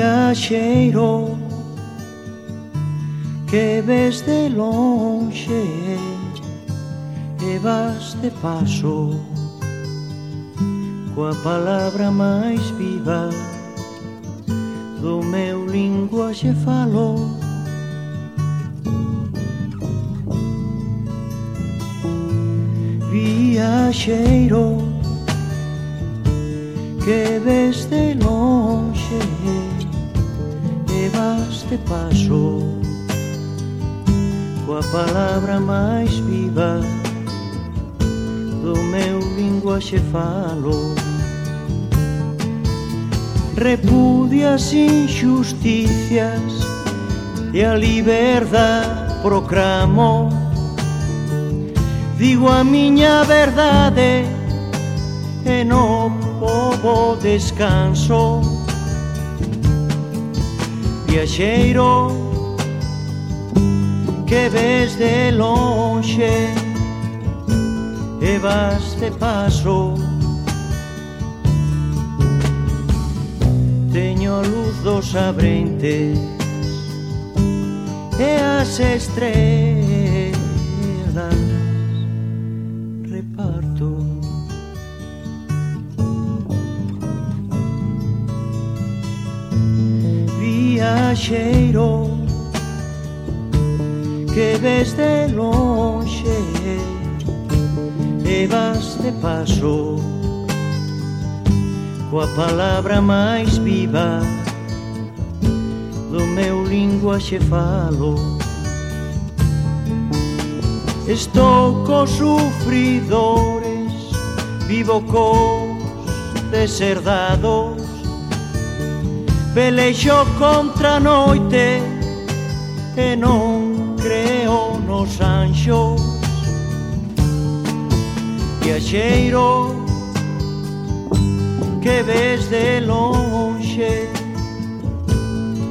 viaxeiro que ves de lonxe e vas de paso. Coa palabra máis viva do meu linguaxe falo. Viaxeiro que ves de lonxe paso coa palabra máis viva do meu linguaxe falo. Repudias injusticias e a liberdade proclamo. Digo a miña verdade e no povo descanso viaxeiro que ves de lonxe e vas de paso. Teño luz dos abrentes e as estrelas. viaxeiro que ves de lonxe e vas de paso. Coa palabra máis viva do meu linguaxe falo. Estou cos sufridores, vivo cos deserdados velexo contra a noite e non creo nos anxos. Viaxeiro que ves de lonxe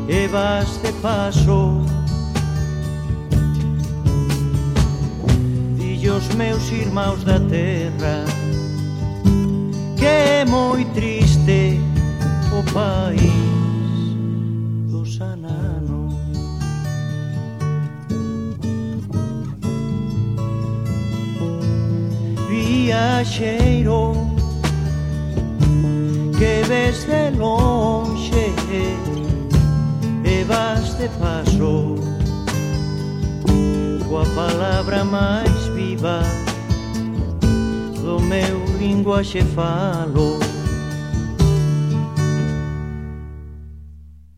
e vas de paso. Dillo os meus irmãos da terra que é moi triste o país. viaxeiro que ves de lonxe e vas de paso. Coa palabra máis viva do meu linguaxe falo.